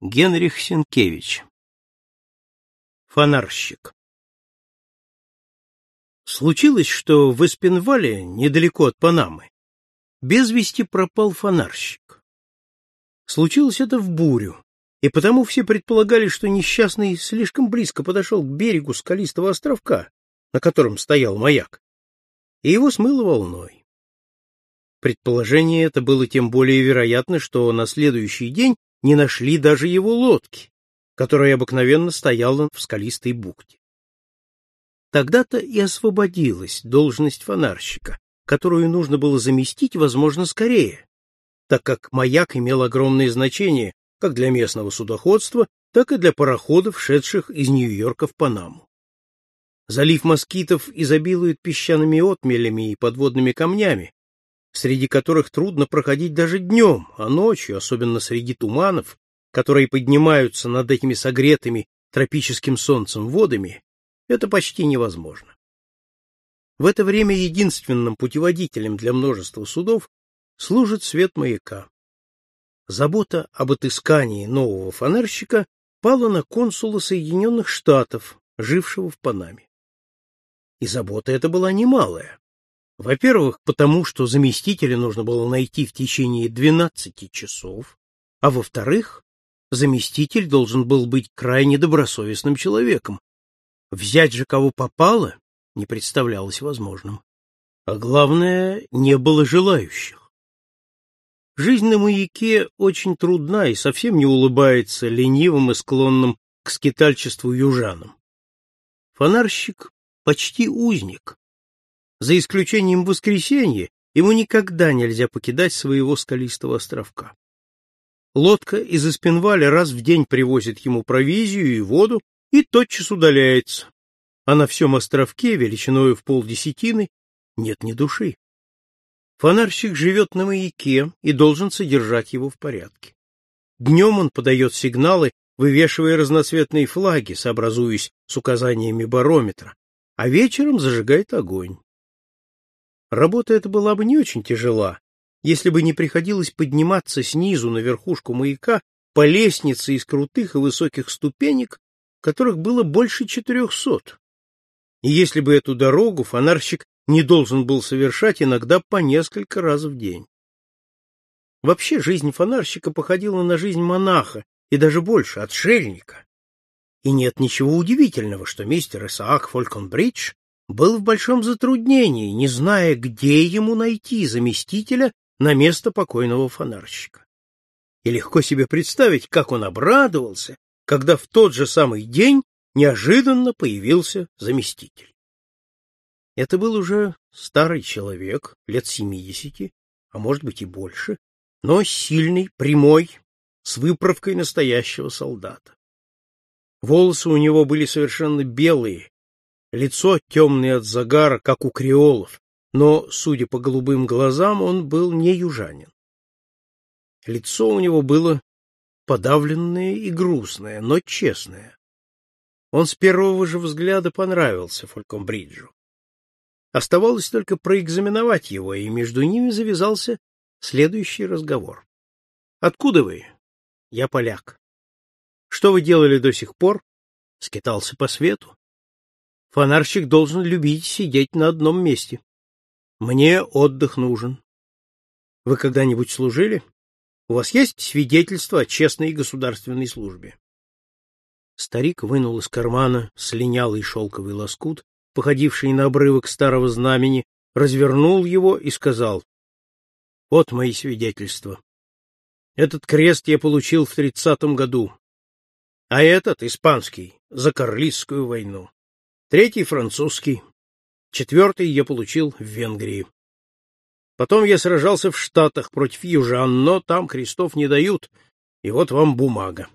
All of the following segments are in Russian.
Генрих Сенкевич Фонарщик Случилось, что в Эспенвале, недалеко от Панамы, без вести пропал фонарщик. Случилось это в бурю, и потому все предполагали, что несчастный слишком близко подошел к берегу скалистого островка, на котором стоял маяк, и его смыло волной. Предположение это было тем более вероятно, что на следующий день не нашли даже его лодки, которая обыкновенно стояла в скалистой бухте. Тогда-то и освободилась должность фонарщика, которую нужно было заместить, возможно, скорее, так как маяк имел огромное значение как для местного судоходства, так и для пароходов, шедших из Нью-Йорка в Панаму. Залив москитов изобилует песчаными отмелями и подводными камнями, среди которых трудно проходить даже днем, а ночью, особенно среди туманов, которые поднимаются над этими согретыми тропическим солнцем водами, это почти невозможно. В это время единственным путеводителем для множества судов служит свет маяка. Забота об отыскании нового фонарщика пала на консула Соединенных Штатов, жившего в Панаме. И забота эта была немалая. Во-первых, потому что заместителя нужно было найти в течение 12 часов, а во-вторых, заместитель должен был быть крайне добросовестным человеком. Взять же кого попало не представлялось возможным. А главное, не было желающих. Жизнь на маяке очень трудна и совсем не улыбается ленивым и склонным к скитальчеству южанам. Фонарщик почти узник, за исключением воскресенья, ему никогда нельзя покидать своего скалистого островка. Лодка из Испенваля раз в день привозит ему провизию и воду и тотчас удаляется, а на всем островке, величиною в полдесятины, нет ни души. Фонарщик живет на маяке и должен содержать его в порядке. Днем он подает сигналы, вывешивая разноцветные флаги, сообразуясь с указаниями барометра, а вечером зажигает огонь. Работа эта была бы не очень тяжела, если бы не приходилось подниматься снизу на верхушку маяка по лестнице из крутых и высоких ступенек, которых было больше четырехсот. И если бы эту дорогу фонарщик не должен был совершать иногда по несколько раз в день. Вообще жизнь фонарщика походила на жизнь монаха и даже больше, отшельника. И нет ничего удивительного, что мистер Исаак Фольконбридж был в большом затруднении, не зная, где ему найти заместителя на место покойного фонарщика. И легко себе представить, как он обрадовался, когда в тот же самый день неожиданно появился заместитель. Это был уже старый человек, лет семидесяти, а может быть и больше, но сильный, прямой, с выправкой настоящего солдата. Волосы у него были совершенно белые, лицо темное от загара, как у креолов, но, судя по голубым глазам, он был не южанин. Лицо у него было подавленное и грустное, но честное. Он с первого же взгляда понравился Фолькомбриджу. Оставалось только проэкзаменовать его, и между ними завязался следующий разговор. — Откуда вы? — Я поляк. — Что вы делали до сих пор? — Скитался по свету. Фонарщик должен любить сидеть на одном месте. Мне отдых нужен. Вы когда-нибудь служили? У вас есть свидетельство о честной государственной службе? Старик вынул из кармана слинялый шелковый лоскут, походивший на обрывок старого знамени, развернул его и сказал, — Вот мои свидетельства. Этот крест я получил в тридцатом году, а этот, испанский, за Карлистскую войну. Третий — французский, Четвертый я получил в Венгрии. Потом я сражался в Штатах против южан, но там крестов не дают, и вот вам бумага.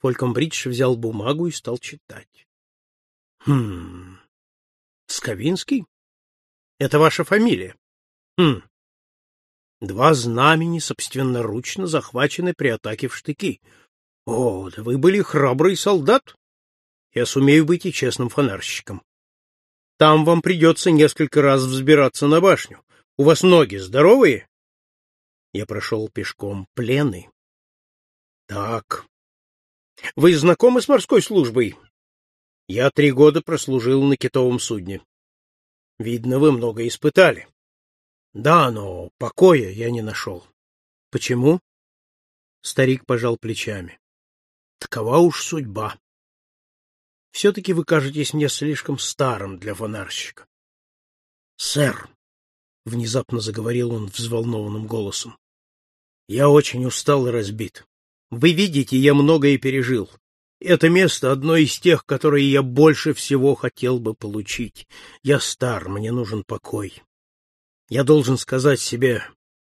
Фолькомбридж взял бумагу и стал читать. — Хм... Сковинский? Это ваша фамилия? Хм... Два знамени собственноручно захвачены при атаке в штыки. О, да вы были храбрый солдат. Я сумею быть и честным фонарщиком. Там вам придется несколько раз взбираться на башню. У вас ноги здоровые? Я прошел пешком плены. Так. Вы знакомы с морской службой? Я три года прослужил на китовом судне. Видно, вы много испытали. Да, но покоя я не нашел. Почему? Старик пожал плечами. Такова уж судьба. Все-таки вы кажетесь мне слишком старым для фонарщика. Сэр, внезапно заговорил он взволнованным голосом, я очень устал и разбит. Вы видите, я многое пережил. Это место одно из тех, которые я больше всего хотел бы получить. Я стар, мне нужен покой. Я должен сказать себе,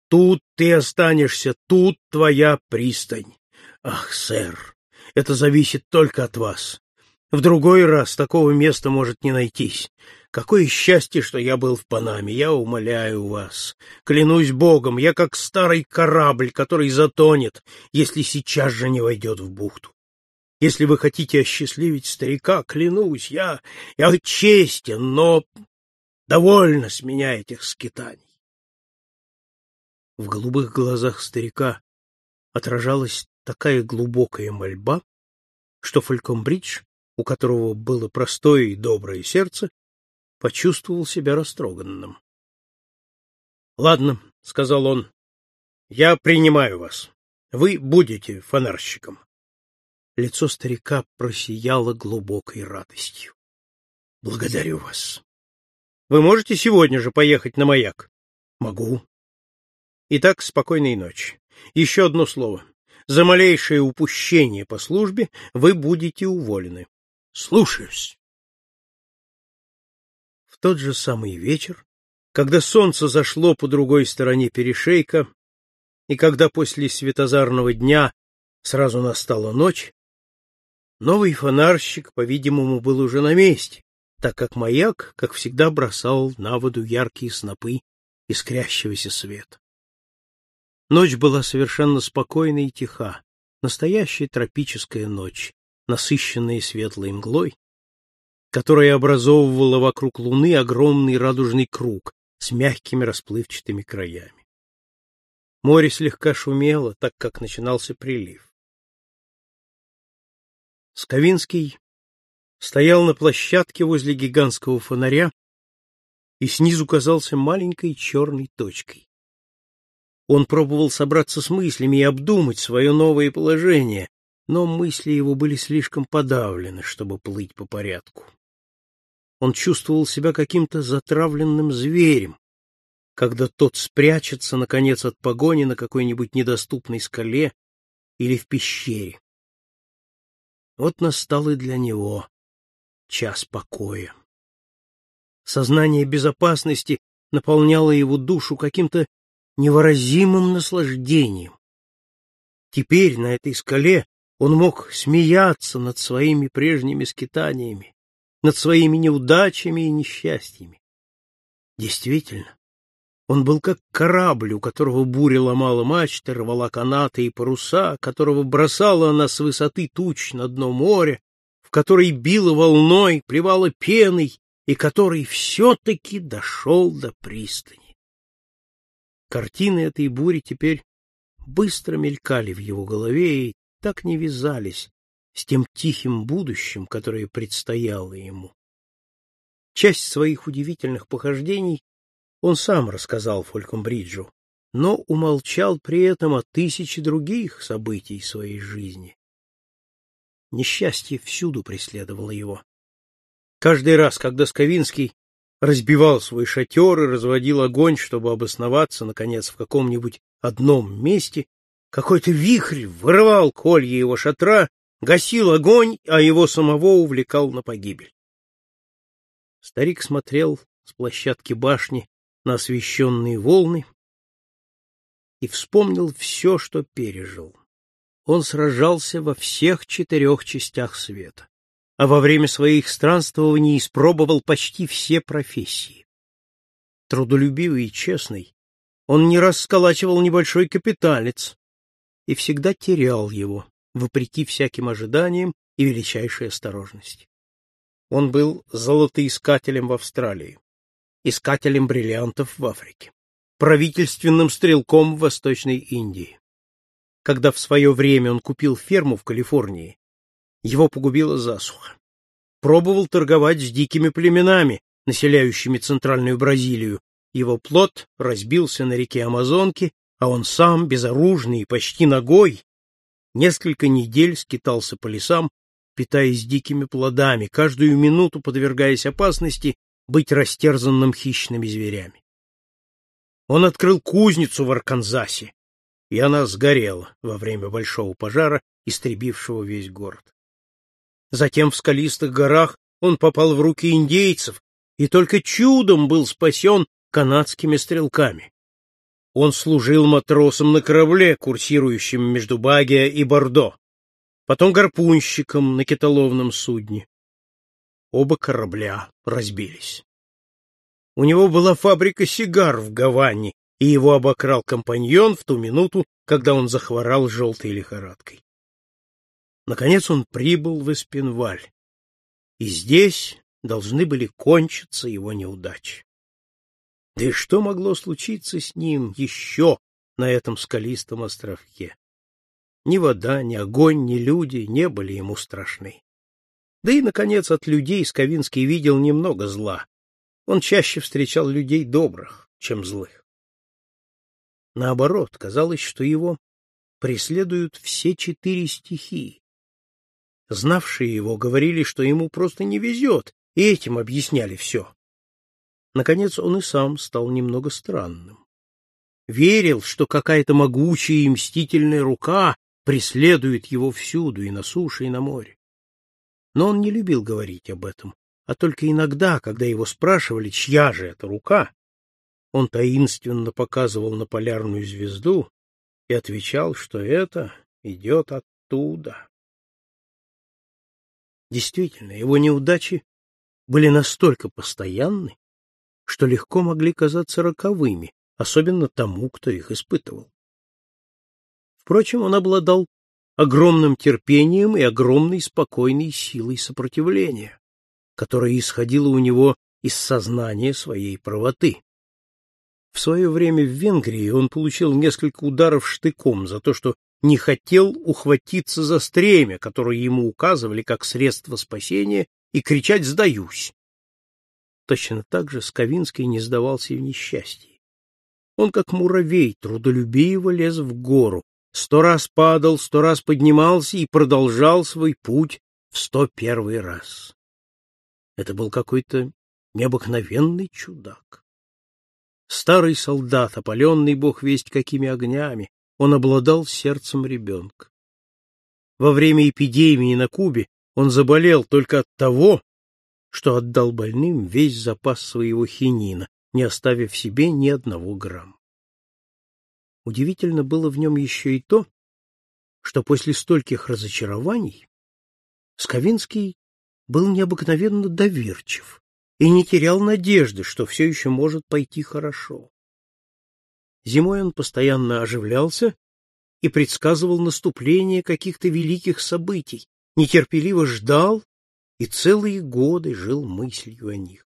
тут ты останешься, тут твоя пристань. Ах, сэр, это зависит только от вас. В другой раз такого места может не найтись. Какое счастье, что я был в Панаме, я умоляю вас. Клянусь Богом, я как старый корабль, который затонет, если сейчас же не войдет в бухту. Если вы хотите осчастливить старика, клянусь, я, я честен, но довольно с меня этих скитаний. В голубых глазах старика отражалась такая глубокая мольба, что Фалькомбридж, у которого было простое и доброе сердце, почувствовал себя растроганным. — Ладно, — сказал он, — я принимаю вас. Вы будете фонарщиком. Лицо старика просияло глубокой радостью. — Благодарю вас. — Вы можете сегодня же поехать на маяк? — Могу. — Итак, спокойной ночи. Еще одно слово. За малейшее упущение по службе вы будете уволены. — Слушаюсь. В тот же самый вечер, когда солнце зашло по другой стороне перешейка, и когда после светозарного дня сразу настала ночь, Новый фонарщик, по-видимому, был уже на месте, так как маяк, как всегда, бросал на воду яркие снопы искрящегося света. Ночь была совершенно спокойна и тиха, настоящая тропическая ночь, насыщенная светлой мглой, которая образовывала вокруг луны огромный радужный круг с мягкими расплывчатыми краями. Море слегка шумело, так как начинался прилив. Сковинский стоял на площадке возле гигантского фонаря и снизу казался маленькой черной точкой. Он пробовал собраться с мыслями и обдумать свое новое положение, но мысли его были слишком подавлены, чтобы плыть по порядку. Он чувствовал себя каким-то затравленным зверем, когда тот спрячется, наконец, от погони на какой-нибудь недоступной скале или в пещере. Вот настал и для него час покоя. Сознание безопасности наполняло его душу каким-то невыразимым наслаждением. Теперь на этой скале он мог смеяться над своими прежними скитаниями, над своими неудачами и несчастьями. Действительно, он был как корабль, у которого буря ломала мачты, рвала канаты и паруса, которого бросала она с высоты туч на дно моря, в который била волной, плевала пеной, и который все-таки дошел до пристани. Картины этой бури теперь быстро мелькали в его голове и так не вязались с тем тихим будущим, которое предстояло ему. Часть своих удивительных похождений он сам рассказал Фолькомбриджу, но умолчал при этом о тысяче других событий своей жизни. Несчастье всюду преследовало его. Каждый раз, когда Сковинский разбивал свой шатер и разводил огонь, чтобы обосноваться, наконец, в каком-нибудь одном месте, какой-то вихрь вырывал колья его шатра, гасил огонь, а его самого увлекал на погибель. Старик смотрел с площадки башни на освещенные волны и вспомнил все, что пережил. Он сражался во всех четырех частях света, а во время своих странствований испробовал почти все профессии. Трудолюбивый и честный, он не раз сколачивал небольшой капиталец и всегда терял его, вопреки всяким ожиданиям и величайшей осторожности. Он был золотоискателем в Австралии искателем бриллиантов в Африке, правительственным стрелком в Восточной Индии. когда в свое время он купил ферму в Калифорнии, его погубила засуха. Пробовал торговать с дикими племенами, населяющими центральную Бразилию. Его плод разбился на реке Амазонки, а он сам, безоружный и почти ногой, несколько недель скитался по лесам, питаясь дикими плодами, каждую минуту подвергаясь опасности быть растерзанным хищными зверями. Он открыл кузницу в Арканзасе, и она сгорела во время большого пожара, истребившего весь город. Затем в скалистых горах он попал в руки индейцев и только чудом был спасен канадскими стрелками. Он служил матросом на корабле, курсирующем между Багия и Бордо, потом гарпунщиком на китоловном судне. Оба корабля разбились. У него была фабрика сигар в Гаване, и его обокрал компаньон в ту минуту, когда он захворал желтой лихорадкой. Наконец он прибыл в Эспенваль, и здесь должны были кончиться его неудачи. Да и что могло случиться с ним еще на этом скалистом островке? Ни вода, ни огонь, ни люди не были ему страшны. Да и, наконец, от людей Сковинский видел немного зла. Он чаще встречал людей добрых, чем злых. Наоборот, казалось, что его преследуют все четыре стихии. Знавшие его говорили, что ему просто не везет, и этим объясняли все. Наконец он и сам стал немного странным. Верил, что какая-то могучая и мстительная рука преследует его всюду, и на суше, и на море. Но он не любил говорить об этом, а только иногда, когда его спрашивали, чья же это рука, он таинственно показывал на полярную звезду и отвечал, что это идет оттуда. Действительно, его неудачи были настолько постоянны, что легко могли казаться роковыми, особенно тому, кто их испытывал. Впрочем, он обладал огромным терпением и огромной спокойной силой сопротивления, которая исходила у него из сознания своей правоты. В свое время в Венгрии он получил несколько ударов штыком за то, что не хотел ухватиться за стремя, которое ему указывали как средство спасения, и кричать «сдаюсь». Точно так же Сковинский не сдавался и в несчастье. Он, как муравей, трудолюбиво лез в гору, сто раз падал, сто раз поднимался и продолжал свой путь в сто первый раз. Это был какой-то необыкновенный чудак. Старый солдат, опаленный бог весть какими огнями, он обладал сердцем ребенка. Во время эпидемии на Кубе он заболел только от того, что отдал больным весь запас своего хинина, не оставив себе ни одного грамма. Удивительно было в нем еще и то, что после стольких разочарований Сковинский был необыкновенно доверчив и не терял надежды, что все еще может пойти хорошо. Зимой он постоянно оживлялся и предсказывал наступление каких-то великих событий, нетерпеливо ждал и целые годы жил мыслью о них.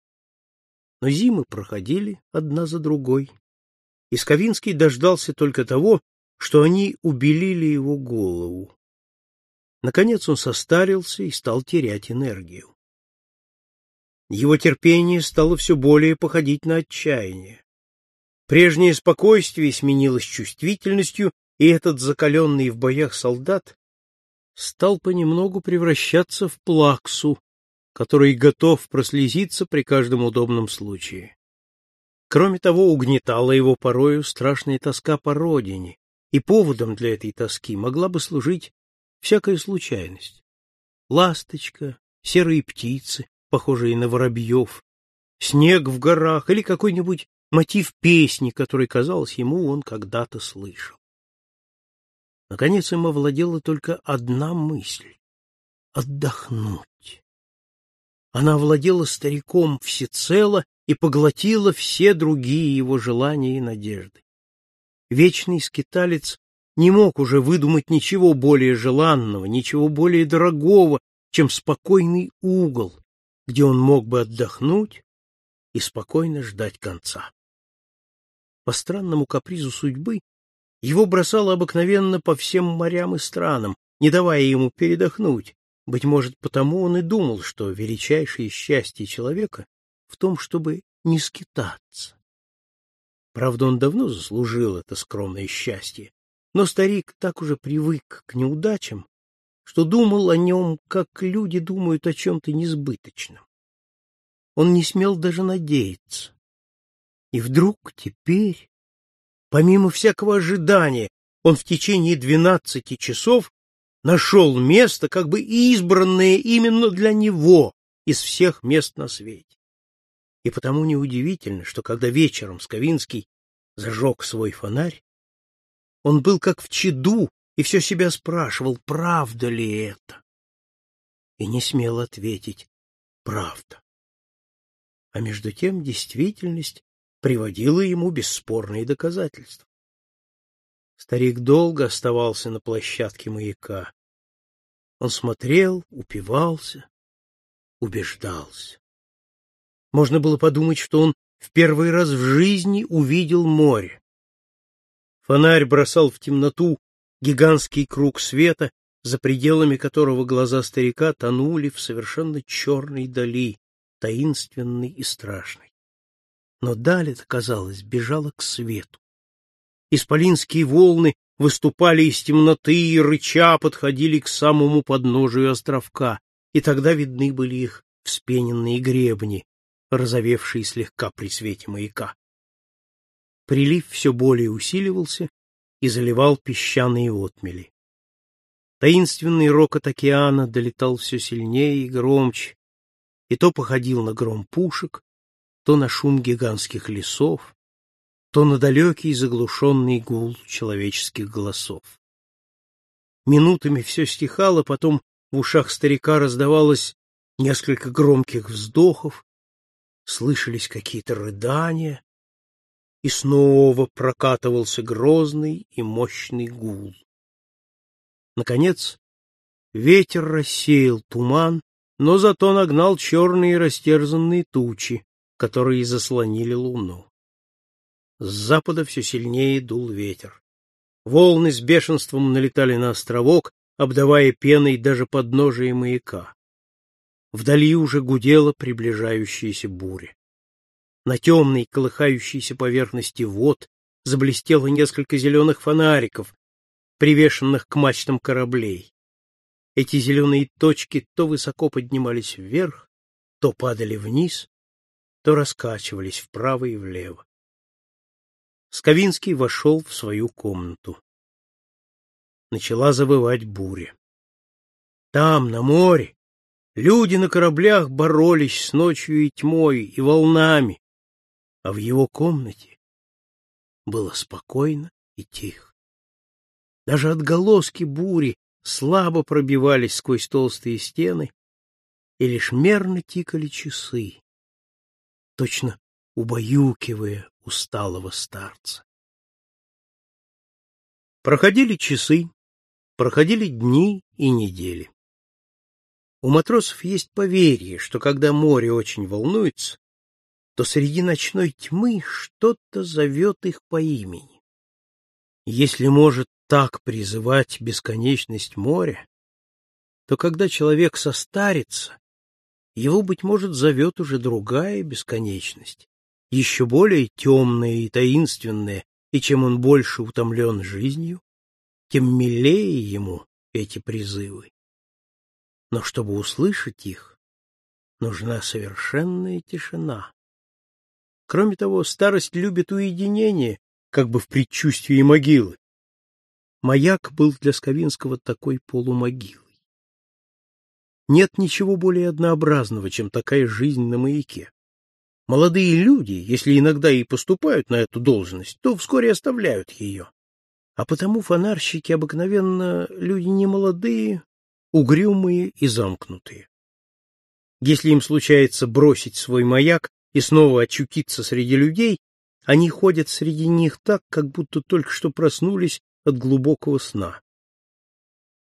Но зимы проходили одна за другой, и Сковинский дождался только того, что они убелили его голову. Наконец он состарился и стал терять энергию. Его терпение стало все более походить на отчаяние. Прежнее спокойствие сменилось чувствительностью, и этот закаленный в боях солдат стал понемногу превращаться в плаксу, который готов прослезиться при каждом удобном случае. Кроме того, угнетала его порою страшная тоска по родине, и поводом для этой тоски могла бы служить всякая случайность. Ласточка, серые птицы, похожие на воробьев, снег в горах или какой-нибудь мотив песни, который, казалось ему, он когда-то слышал. Наконец им овладела только одна мысль — отдохнуть. Она овладела стариком всецело и поглотила все другие его желания и надежды. Вечный скиталец не мог уже выдумать ничего более желанного, ничего более дорогого, чем спокойный угол, где он мог бы отдохнуть и спокойно ждать конца. По странному капризу судьбы Его бросало обыкновенно по всем морям и странам, не давая ему передохнуть. Быть может, потому он и думал, что величайшее счастье человека в том, чтобы не скитаться. Правда, он давно заслужил это скромное счастье, но старик так уже привык к неудачам, что думал о нем, как люди думают о чем-то несбыточном. Он не смел даже надеяться. И вдруг теперь, помимо всякого ожидания, он в течение двенадцати часов нашел место, как бы избранное именно для него из всех мест на свете. И потому неудивительно, что когда вечером Сковинский зажег свой фонарь, он был как в чаду и все себя спрашивал, правда ли это. И не смел ответить «правда». А между тем действительность приводила ему бесспорные доказательства. Старик долго оставался на площадке маяка. Он смотрел, упивался, убеждался. Можно было подумать, что он в первый раз в жизни увидел море. Фонарь бросал в темноту гигантский круг света, за пределами которого глаза старика тонули в совершенно черной дали, таинственной и страшной. Но это, казалось, бежала к свету. Исполинские волны выступали из темноты и рыча подходили к самому подножию островка, и тогда видны были их вспененные гребни, розовевшие слегка при свете маяка. Прилив все более усиливался и заливал песчаные отмели. Таинственный рокот океана долетал все сильнее и громче, и то походил на гром пушек, то на шум гигантских лесов, то на далекий заглушенный гул человеческих голосов. Минутами все стихало, потом в ушах старика раздавалось несколько громких вздохов, слышались какие-то рыдания, и снова прокатывался грозный и мощный гул. Наконец, ветер рассеял туман, но зато нагнал черные растерзанные тучи, которые заслонили луну. С запада все сильнее дул ветер. Волны с бешенством налетали на островок, обдавая пеной даже подножие маяка. Вдали уже гудела приближающаяся буря. На темной, колыхающейся поверхности вод заблестело несколько зеленых фонариков, привешенных к мачтам кораблей. Эти зеленые точки то высоко поднимались вверх, то падали вниз, то раскачивались вправо и влево. Сковинский вошел в свою комнату. Начала завывать буря. Там, на море, люди на кораблях боролись с ночью и тьмой, и волнами, а в его комнате было спокойно и тихо. Даже отголоски бури слабо пробивались сквозь толстые стены, и лишь мерно тикали часы, точно убаюкивая усталого старца. Проходили часы, проходили дни и недели. У матросов есть поверье, что когда море очень волнуется, то среди ночной тьмы что-то зовет их по имени. Если может так призывать бесконечность моря, то когда человек состарится, его, быть может, зовет уже другая бесконечность, еще более темная и таинственная, и чем он больше утомлен жизнью, тем милее ему эти призывы. Но чтобы услышать их, нужна совершенная тишина. Кроме того, старость любит уединение, как бы в предчувствии могилы. Маяк был для Сковинского такой полумогилой. Нет ничего более однообразного, чем такая жизнь на маяке. Молодые люди, если иногда и поступают на эту должность, то вскоре оставляют ее. А потому фонарщики обыкновенно люди немолодые, угрюмые и замкнутые. Если им случается бросить свой маяк и снова очутиться среди людей, они ходят среди них так, как будто только что проснулись от глубокого сна.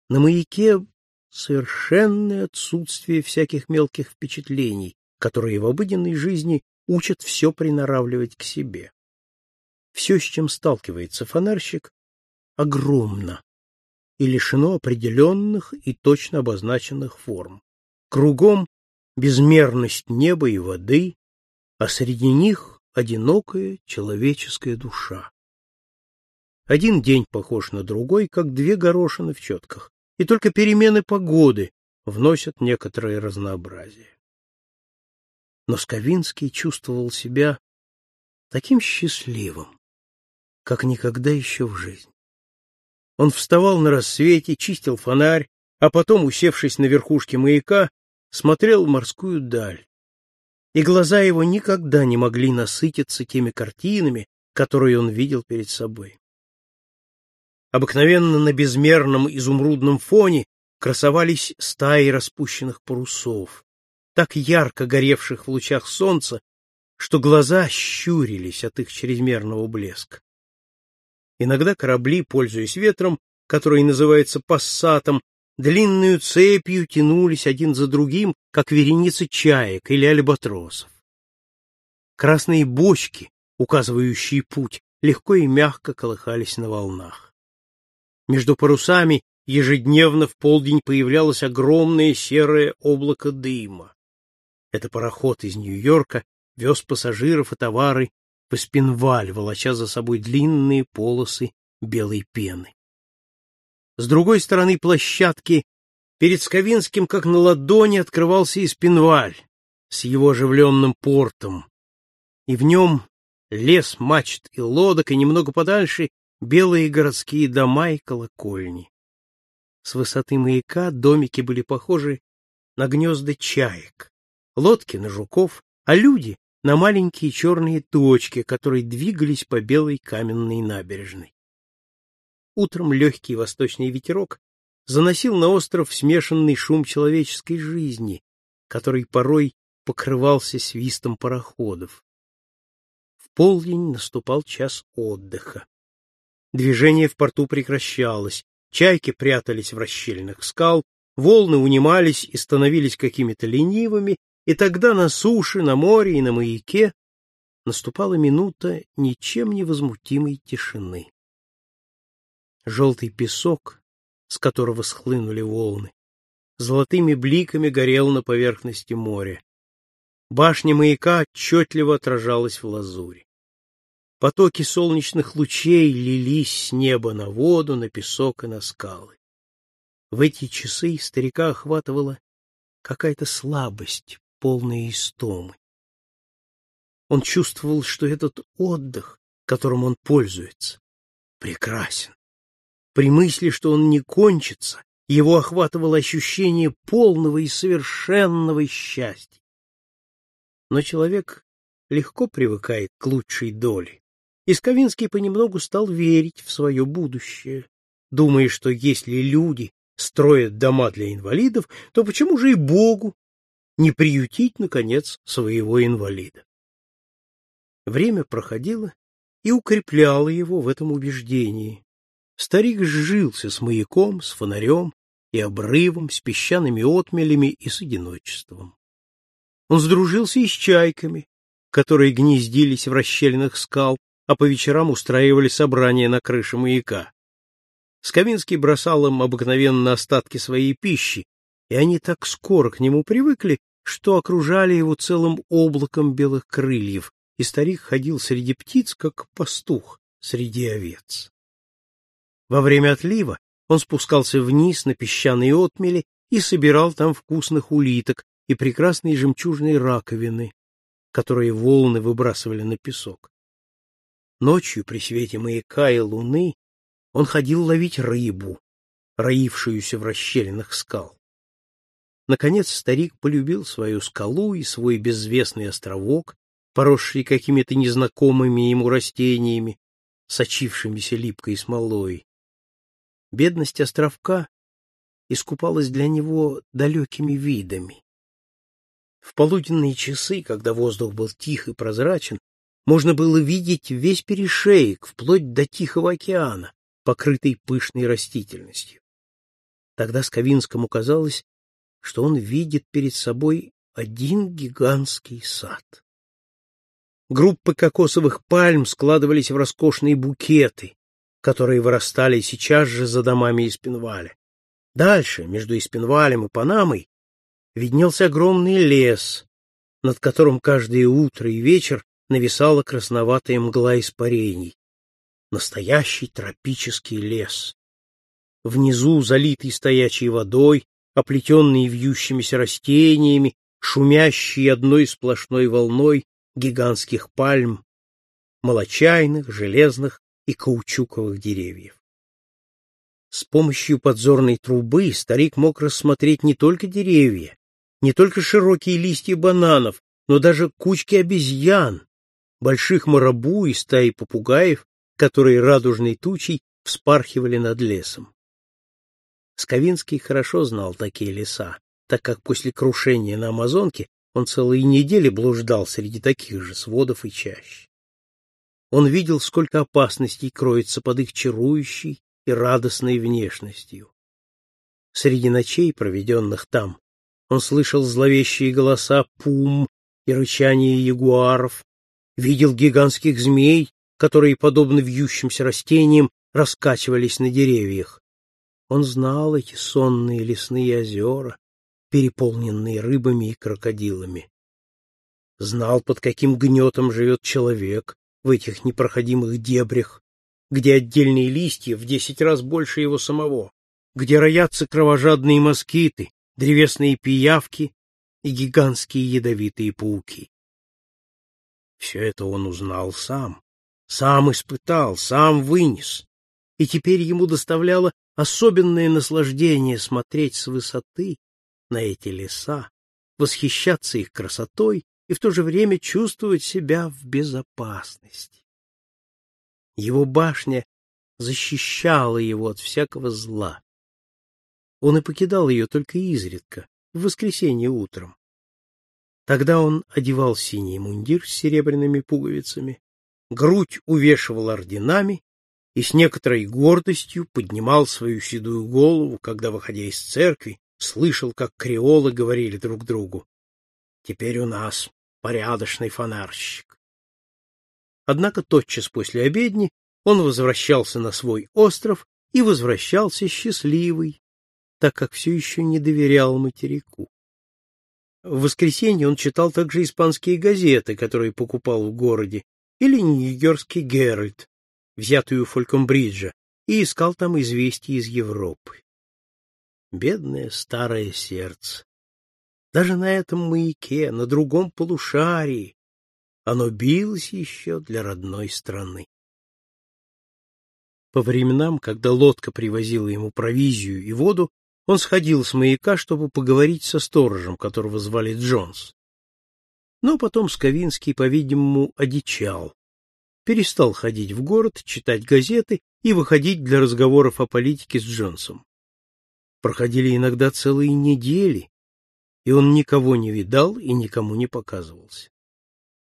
На маяке совершенное отсутствие всяких мелких впечатлений, которые в обыденной жизни учат все приноравливать к себе. Все, с чем сталкивается фонарщик, огромно и лишено определенных и точно обозначенных форм. Кругом безмерность неба и воды, а среди них одинокая человеческая душа. Один день похож на другой, как две горошины в четках, и только перемены погоды вносят некоторое разнообразие. Но Сковинский чувствовал себя таким счастливым, как никогда еще в жизни. Он вставал на рассвете, чистил фонарь, а потом, усевшись на верхушке маяка, смотрел в морскую даль. И глаза его никогда не могли насытиться теми картинами, которые он видел перед собой. Обыкновенно на безмерном изумрудном фоне красовались стаи распущенных парусов, так ярко горевших в лучах солнца, что глаза щурились от их чрезмерного блеска. Иногда корабли, пользуясь ветром, который называется пассатом, длинную цепью тянулись один за другим, как вереницы чаек или альбатросов. Красные бочки, указывающие путь, легко и мягко колыхались на волнах. Между парусами ежедневно в полдень появлялось огромное серое облако дыма. Это пароход из Нью-Йорка вез пассажиров и товары в Эспинваль, волоча за собой длинные полосы белой пены. С другой стороны площадки перед Сковинским, как на ладони, открывался Испенваль с его оживленным портом, и в нем лес мачт и лодок, и немного подальше белые городские дома и колокольни. С высоты маяка домики были похожи на гнезда чаек, лодки на жуков, а люди на маленькие черные точки, которые двигались по белой каменной набережной. Утром легкий восточный ветерок заносил на остров смешанный шум человеческой жизни, который порой покрывался свистом пароходов. В полдень наступал час отдыха. Движение в порту прекращалось, чайки прятались в расщельных скал, волны унимались и становились какими-то ленивыми, и тогда на суше, на море и на маяке наступала минута ничем не возмутимой тишины. Желтый песок, с которого схлынули волны, золотыми бликами горел на поверхности моря. Башня маяка отчетливо отражалась в лазури. Потоки солнечных лучей лились с неба на воду, на песок и на скалы. В эти часы старика охватывала какая-то слабость, полная истомы. Он чувствовал, что этот отдых, которым он пользуется, прекрасен. При мысли, что он не кончится, его охватывало ощущение полного и совершенного счастья. Но человек легко привыкает к лучшей доле, и Сковинский понемногу стал верить в свое будущее, думая, что если люди строят дома для инвалидов, то почему же и Богу не приютить, наконец, своего инвалида? Время проходило и укрепляло его в этом убеждении, Старик сжился с маяком, с фонарем и обрывом, с песчаными отмелями и с одиночеством. Он сдружился и с чайками, которые гнездились в расщелинах скал, а по вечерам устраивали собрания на крыше маяка. Сковинский бросал им обыкновенно остатки своей пищи, и они так скоро к нему привыкли, что окружали его целым облаком белых крыльев, и старик ходил среди птиц, как пастух среди овец. Во время отлива он спускался вниз на песчаные отмели и собирал там вкусных улиток и прекрасные жемчужные раковины, которые волны выбрасывали на песок. Ночью при свете маяка и луны он ходил ловить рыбу, роившуюся в расщелинах скал. Наконец старик полюбил свою скалу и свой безвестный островок, поросший какими-то незнакомыми ему растениями, сочившимися липкой смолой. Бедность островка искупалась для него далекими видами. В полуденные часы, когда воздух был тих и прозрачен, можно было видеть весь перешеек, вплоть до Тихого океана, покрытый пышной растительностью. Тогда Сковинскому казалось, что он видит перед собой один гигантский сад. Группы кокосовых пальм складывались в роскошные букеты, которые вырастали сейчас же за домами Испенваля. Дальше, между Испенвалем и Панамой, виднелся огромный лес, над которым каждое утро и вечер нависала красноватая мгла испарений. Настоящий тропический лес. Внизу, залитый стоячей водой, оплетенный вьющимися растениями, шумящий одной сплошной волной гигантских пальм, молочайных, железных и каучуковых деревьев. С помощью подзорной трубы старик мог рассмотреть не только деревья, не только широкие листья бананов, но даже кучки обезьян, больших марабу и стаи попугаев, которые радужной тучей вспархивали над лесом. Сковинский хорошо знал такие леса, так как после крушения на Амазонке он целые недели блуждал среди таких же сводов и чащ. Он видел, сколько опасностей кроется под их чарующей и радостной внешностью. Среди ночей, проведенных там, он слышал зловещие голоса пум и рычание ягуаров, видел гигантских змей, которые, подобно вьющимся растениям, раскачивались на деревьях. Он знал эти сонные лесные озера, переполненные рыбами и крокодилами. Знал, под каким гнетом живет человек в этих непроходимых дебрях, где отдельные листья в десять раз больше его самого, где роятся кровожадные москиты, древесные пиявки и гигантские ядовитые пауки. Все это он узнал сам, сам испытал, сам вынес, и теперь ему доставляло особенное наслаждение смотреть с высоты на эти леса, восхищаться их красотой и в то же время чувствовать себя в безопасности. Его башня защищала его от всякого зла. Он и покидал ее только изредка, в воскресенье утром. Тогда он одевал синий мундир с серебряными пуговицами, грудь увешивал орденами и с некоторой гордостью поднимал свою седую голову, когда, выходя из церкви, слышал, как креолы говорили друг другу. «Теперь у нас порядочный фонарщик». Однако тотчас после обедни он возвращался на свой остров и возвращался счастливый, так как все еще не доверял материку. В воскресенье он читал также испанские газеты, которые покупал в городе, или Нью-Йоркский Геральт, взятую у Фолькомбриджа, и искал там известия из Европы. Бедное старое сердце. Даже на этом маяке, на другом полушарии, оно билось еще для родной страны. По временам, когда лодка привозила ему провизию и воду, он сходил с маяка, чтобы поговорить со сторожем, которого звали Джонс. Но потом Сковинский, по-видимому, одичал, перестал ходить в город, читать газеты и выходить для разговоров о политике с Джонсом. Проходили иногда целые недели, и он никого не видал и никому не показывался.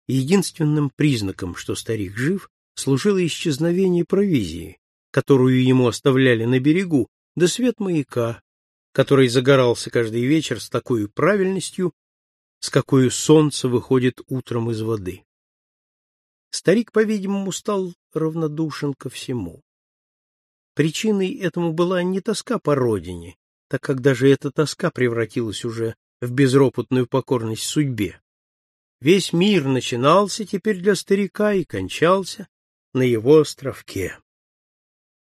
Единственным признаком, что старик жив, служило исчезновение провизии, которую ему оставляли на берегу, да свет маяка, который загорался каждый вечер с такой правильностью, с какой солнце выходит утром из воды. Старик, по-видимому, стал равнодушен ко всему. Причиной этому была не тоска по родине, так как даже эта тоска превратилась уже в безропотную покорность судьбе. Весь мир начинался теперь для старика и кончался на его островке.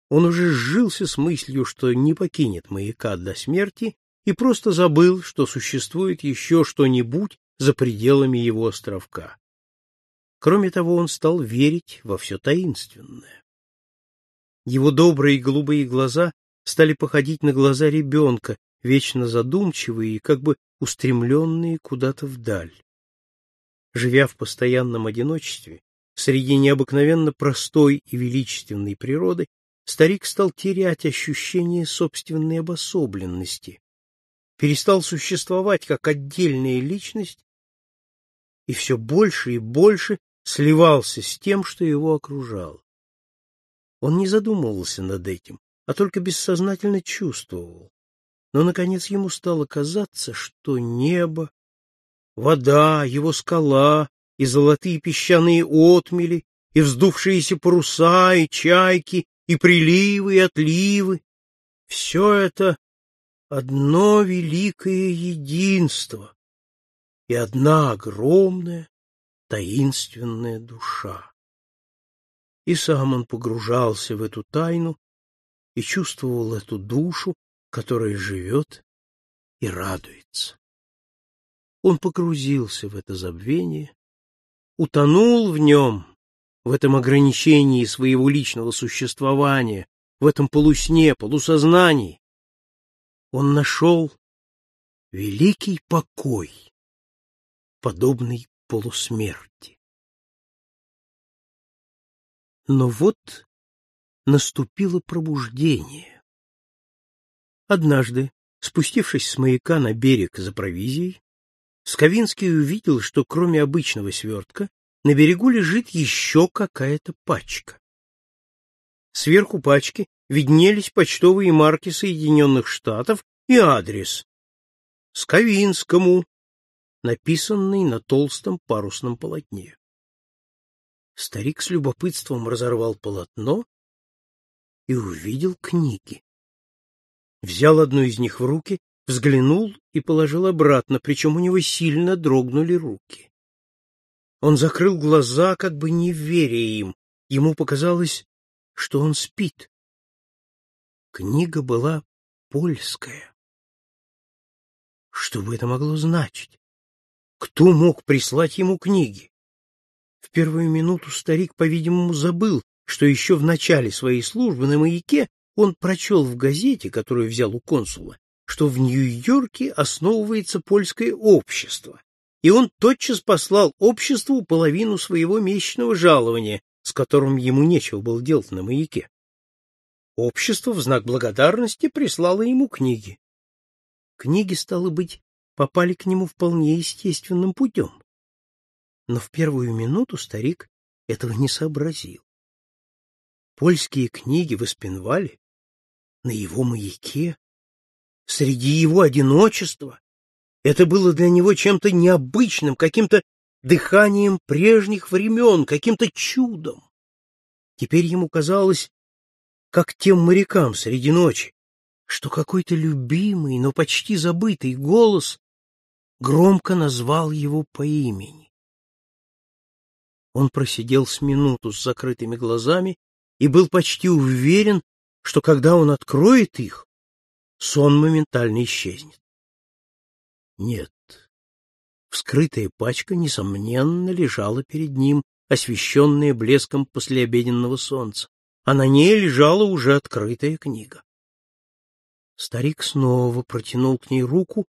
Он уже сжился с мыслью, что не покинет маяка до смерти, и просто забыл, что существует еще что-нибудь за пределами его островка. Кроме того, он стал верить во все таинственное. Его добрые голубые глаза стали походить на глаза ребенка, вечно задумчивые и как бы устремленные куда-то вдаль. Живя в постоянном одиночестве, среди необыкновенно простой и величественной природы, старик стал терять ощущение собственной обособленности, перестал существовать как отдельная личность и все больше и больше сливался с тем, что его окружало. Он не задумывался над этим, а только бессознательно чувствовал. Но, наконец, ему стало казаться, что небо, вода, его скала и золотые песчаные отмели, и вздувшиеся паруса, и чайки, и приливы, и отливы — все это одно великое единство и одна огромная таинственная душа. И сам он погружался в эту тайну и чувствовал эту душу, которая живет и радуется. Он погрузился в это забвение, утонул в нем, в этом ограничении своего личного существования, в этом полусне, полусознании. Он нашел великий покой, подобный полусмерти. Но вот наступило пробуждение. Однажды, спустившись с маяка на берег за провизией, Сковинский увидел, что кроме обычного свертка на берегу лежит еще какая-то пачка. Сверху пачки виднелись почтовые марки Соединенных Штатов и адрес Сковинскому, написанный на толстом парусном полотне. Старик с любопытством разорвал полотно и увидел книги. Взял одну из них в руки, взглянул и положил обратно, причем у него сильно дрогнули руки. Он закрыл глаза, как бы не веря им. Ему показалось, что он спит. Книга была польская. Что бы это могло значить? Кто мог прислать ему книги? В первую минуту старик, по-видимому, забыл, что еще в начале своей службы на маяке он прочел в газете, которую взял у консула, что в Нью-Йорке основывается польское общество, и он тотчас послал обществу половину своего месячного жалования, с которым ему нечего было делать на маяке. Общество в знак благодарности прислало ему книги. Книги, стало быть, попали к нему вполне естественным путем. Но в первую минуту старик этого не сообразил. Польские книги в Испенвале, на его маяке, среди его одиночества, это было для него чем-то необычным, каким-то дыханием прежних времен, каким-то чудом. Теперь ему казалось, как тем морякам среди ночи, что какой-то любимый, но почти забытый голос громко назвал его по имени. Он просидел с минуту с закрытыми глазами и был почти уверен, что когда он откроет их, сон моментально исчезнет. Нет. Вскрытая пачка, несомненно, лежала перед ним, освещенная блеском послеобеденного солнца, а на ней лежала уже открытая книга. Старик снова протянул к ней руку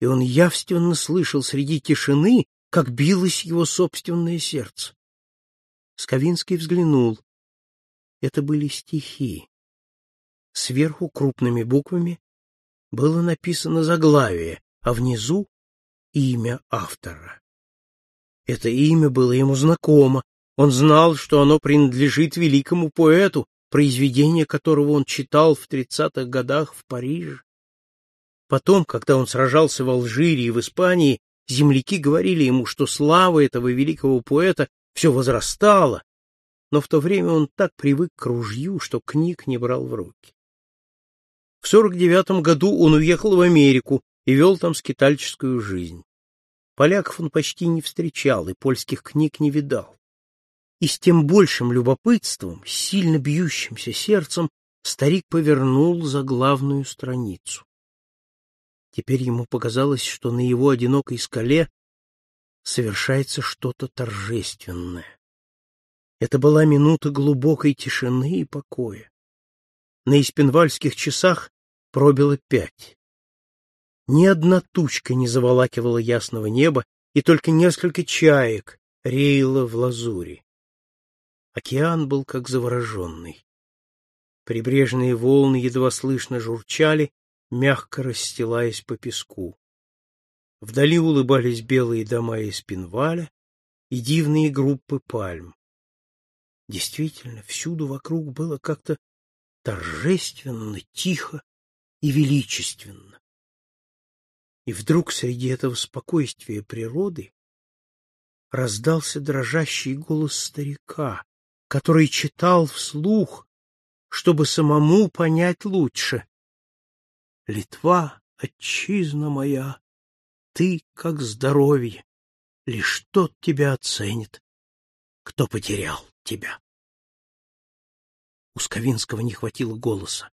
и он явственно слышал среди тишины, как билось его собственное сердце. Сковинский взглянул. Это были стихи. Сверху крупными буквами было написано заглавие, а внизу — имя автора. Это имя было ему знакомо. Он знал, что оно принадлежит великому поэту, произведение которого он читал в тридцатых годах в Париже. Потом, когда он сражался в Алжире и в Испании, земляки говорили ему, что слава этого великого поэта все возрастала, но в то время он так привык к ружью, что книг не брал в руки. В 49 году он уехал в Америку и вел там скитальческую жизнь. Поляков он почти не встречал и польских книг не видал. И с тем большим любопытством, сильно бьющимся сердцем, старик повернул за главную страницу. Теперь ему показалось, что на его одинокой скале совершается что-то торжественное. Это была минута глубокой тишины и покоя. На испенвальских часах пробило пять. Ни одна тучка не заволакивала ясного неба, и только несколько чаек реяло в лазури. Океан был как завороженный. Прибрежные волны едва слышно журчали, мягко расстилаясь по песку. Вдали улыбались белые дома из пинваля и дивные группы пальм. Действительно, всюду вокруг было как-то торжественно, тихо и величественно. И вдруг среди этого спокойствия природы раздался дрожащий голос старика, который читал вслух чтобы самому понять лучше. Литва, отчизна моя, ты, как здоровье, лишь тот тебя оценит, кто потерял тебя. У Сковинского не хватило голоса.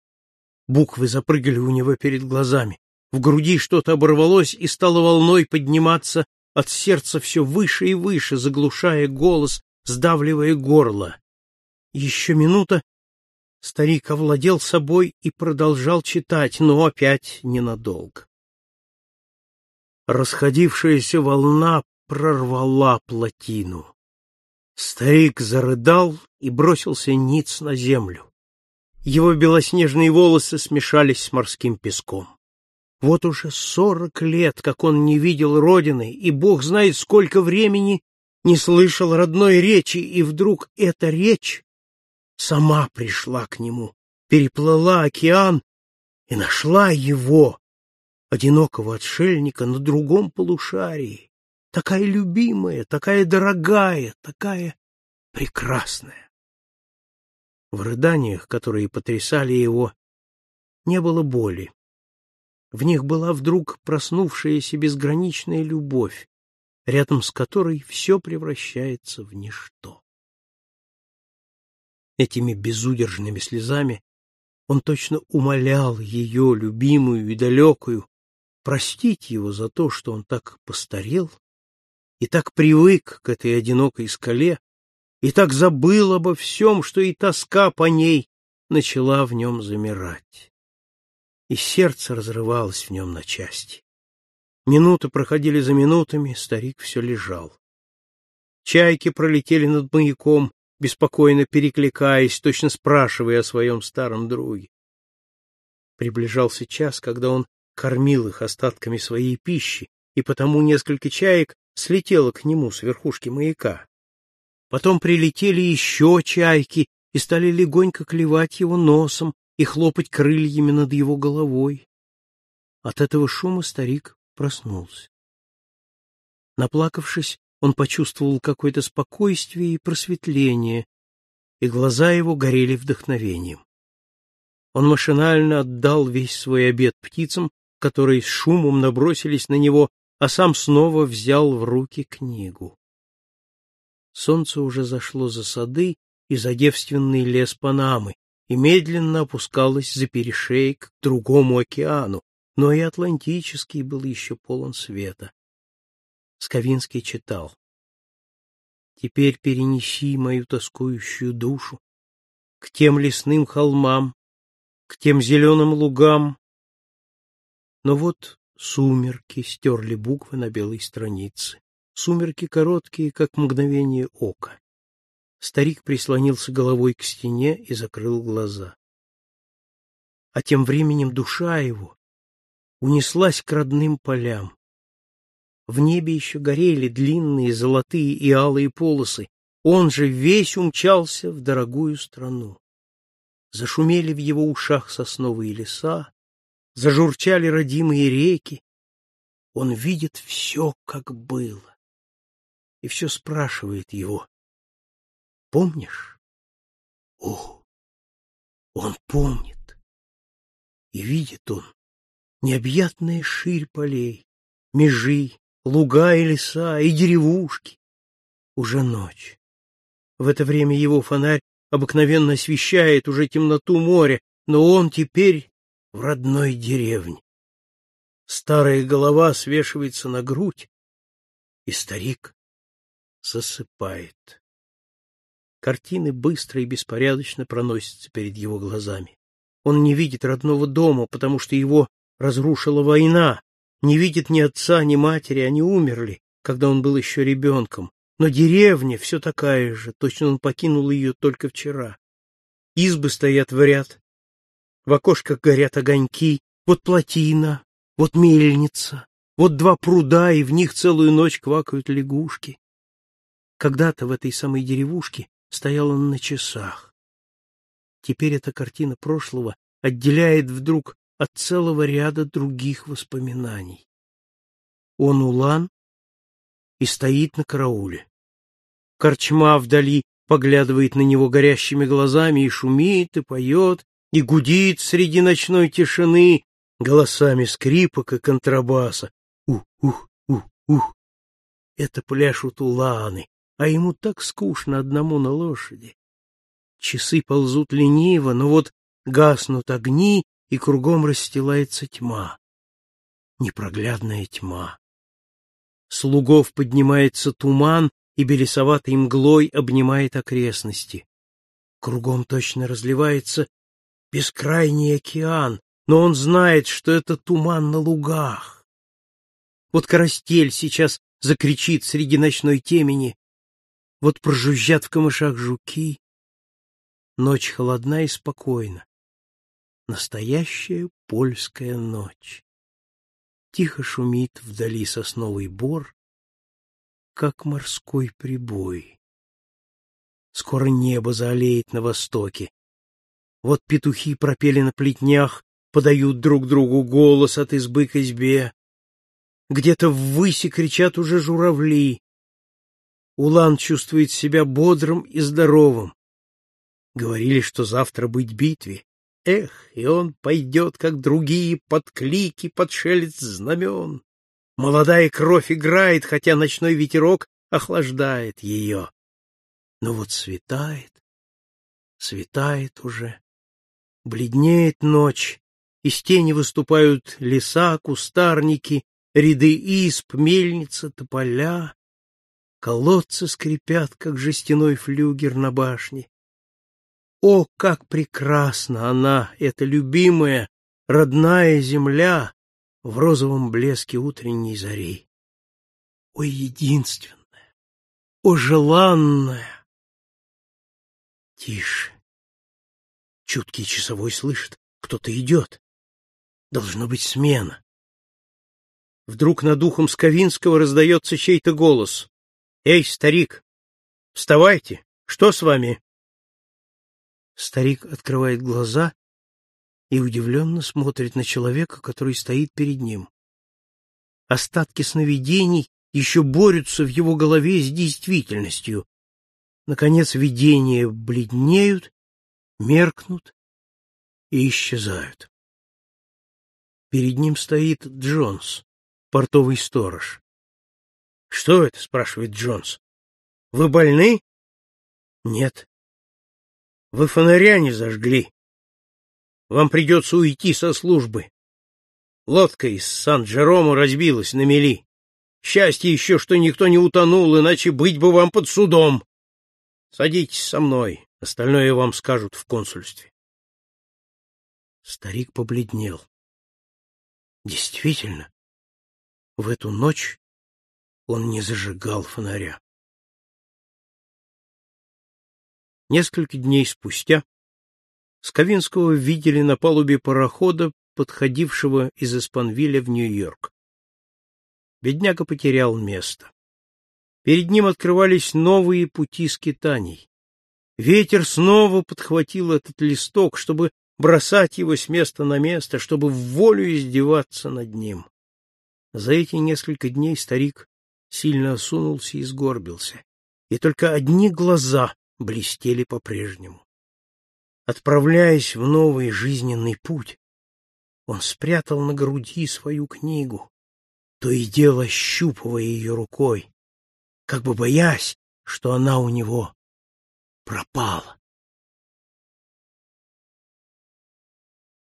Буквы запрыгали у него перед глазами. В груди что-то оборвалось и стало волной подниматься от сердца все выше и выше, заглушая голос, сдавливая горло. Еще минута, старик овладел собой и продолжал читать, но опять ненадолго. Расходившаяся волна прорвала плотину. Старик зарыдал и бросился ниц на землю. Его белоснежные волосы смешались с морским песком. Вот уже сорок лет, как он не видел родины, и бог знает, сколько времени не слышал родной речи, и вдруг эта речь сама пришла к нему, переплыла океан и нашла его, одинокого отшельника, на другом полушарии, такая любимая, такая дорогая, такая прекрасная. В рыданиях, которые потрясали его, не было боли. В них была вдруг проснувшаяся безграничная любовь, рядом с которой все превращается в ничто. Этими безудержными слезами он точно умолял ее, любимую и далекую, простить его за то, что он так постарел и так привык к этой одинокой скале, и так забыл обо всем, что и тоска по ней начала в нем замирать. И сердце разрывалось в нем на части. Минуты проходили за минутами, старик все лежал. Чайки пролетели над маяком, беспокойно перекликаясь, точно спрашивая о своем старом друге. Приближался час, когда он кормил их остатками своей пищи, и потому несколько чаек слетело к нему с верхушки маяка. Потом прилетели еще чайки и стали легонько клевать его носом и хлопать крыльями над его головой. От этого шума старик проснулся. Наплакавшись, он почувствовал какое-то спокойствие и просветление, и глаза его горели вдохновением. Он машинально отдал весь свой обед птицам, которые с шумом набросились на него, а сам снова взял в руки книгу. Солнце уже зашло за сады и за девственный лес Панамы и медленно опускалось за перешейк к другому океану, но и Атлантический был еще полон света. Сковинский читал. «Теперь перенеси мою тоскующую душу к тем лесным холмам, к тем зеленым лугам». Но вот сумерки стерли буквы на белой странице. Сумерки короткие, как мгновение ока. Старик прислонился головой к стене и закрыл глаза. А тем временем душа его унеслась к родным полям. В небе еще горели длинные золотые и алые полосы. Он же весь умчался в дорогую страну. Зашумели в его ушах сосновые леса, зажурчали родимые реки. Он видит все, как было и все спрашивает его. Помнишь? О, он помнит. И видит он необъятная ширь полей, межи, луга и леса, и деревушки. Уже ночь. В это время его фонарь обыкновенно освещает уже темноту моря, но он теперь в родной деревне. Старая голова свешивается на грудь, и старик засыпает. Картины быстро и беспорядочно проносятся перед его глазами. Он не видит родного дома, потому что его разрушила война, не видит ни отца, ни матери, они умерли, когда он был еще ребенком. Но деревня все такая же, точно он покинул ее только вчера. Избы стоят в ряд, в окошках горят огоньки, вот плотина, вот мельница, вот два пруда, и в них целую ночь квакают лягушки. Когда-то в этой самой деревушке стоял он на часах. Теперь эта картина прошлого отделяет вдруг от целого ряда других воспоминаний. Он улан и стоит на карауле. Корчма вдали поглядывает на него горящими глазами и шумит, и поет, и гудит среди ночной тишины голосами скрипок и контрабаса. Ух-ух, ух-ух. Это пляшут уланы, а ему так скучно одному на лошади. Часы ползут лениво, но вот гаснут огни, и кругом расстилается тьма. Непроглядная тьма. С лугов поднимается туман, и белесоватой мглой обнимает окрестности. Кругом точно разливается бескрайний океан, но он знает, что это туман на лугах. Вот карастель сейчас закричит среди ночной темени, вот прожужжат в камышах жуки. Ночь холодна и спокойна. Настоящая польская ночь. Тихо шумит вдали сосновый бор, как морской прибой. Скоро небо заолеет на востоке. Вот петухи пропели на плетнях, подают друг другу голос от избы к избе. Где-то ввыси кричат уже журавли. Улан чувствует себя бодрым и здоровым. Говорили, что завтра быть битве. Эх, и он пойдет, как другие, под клики, под шелест знамен. Молодая кровь играет, хотя ночной ветерок охлаждает ее. Но вот светает, светает уже, бледнеет ночь, из тени выступают леса, кустарники, ряды исп, мельница, тополя. Колодцы скрипят, как жестяной флюгер на башне. О, как прекрасна она, эта любимая, родная земля в розовом блеске утренней зари! О, единственная! О, желанная! Тише! Чуткий часовой слышит, кто-то идет. Должно быть смена. Вдруг над ухом Сковинского раздается чей-то голос. «Эй, старик, вставайте! Что с вами?» Старик открывает глаза и удивленно смотрит на человека, который стоит перед ним. Остатки сновидений еще борются в его голове с действительностью. Наконец видения бледнеют, меркнут и исчезают. Перед ним стоит Джонс, портовый сторож. — Что это? — спрашивает Джонс. — Вы больны? — Нет. — Вы фонаря не зажгли. Вам придется уйти со службы. Лодка из Сан-Джеромо разбилась на мели. Счастье еще, что никто не утонул, иначе быть бы вам под судом. Садитесь со мной, остальное вам скажут в консульстве. Старик побледнел. Действительно, в эту ночь он не зажигал фонаря. Несколько дней спустя Сковинского видели на палубе парохода, подходившего из Испанвиля в Нью-Йорк. Бедняга потерял место. Перед ним открывались новые пути скитаний. Ветер снова подхватил этот листок, чтобы бросать его с места на место, чтобы в волю издеваться над ним. За эти несколько дней старик сильно осунулся и сгорбился, и только одни глаза блестели по-прежнему. Отправляясь в новый жизненный путь, он спрятал на груди свою книгу, то и дело щупывая ее рукой, как бы боясь, что она у него пропала.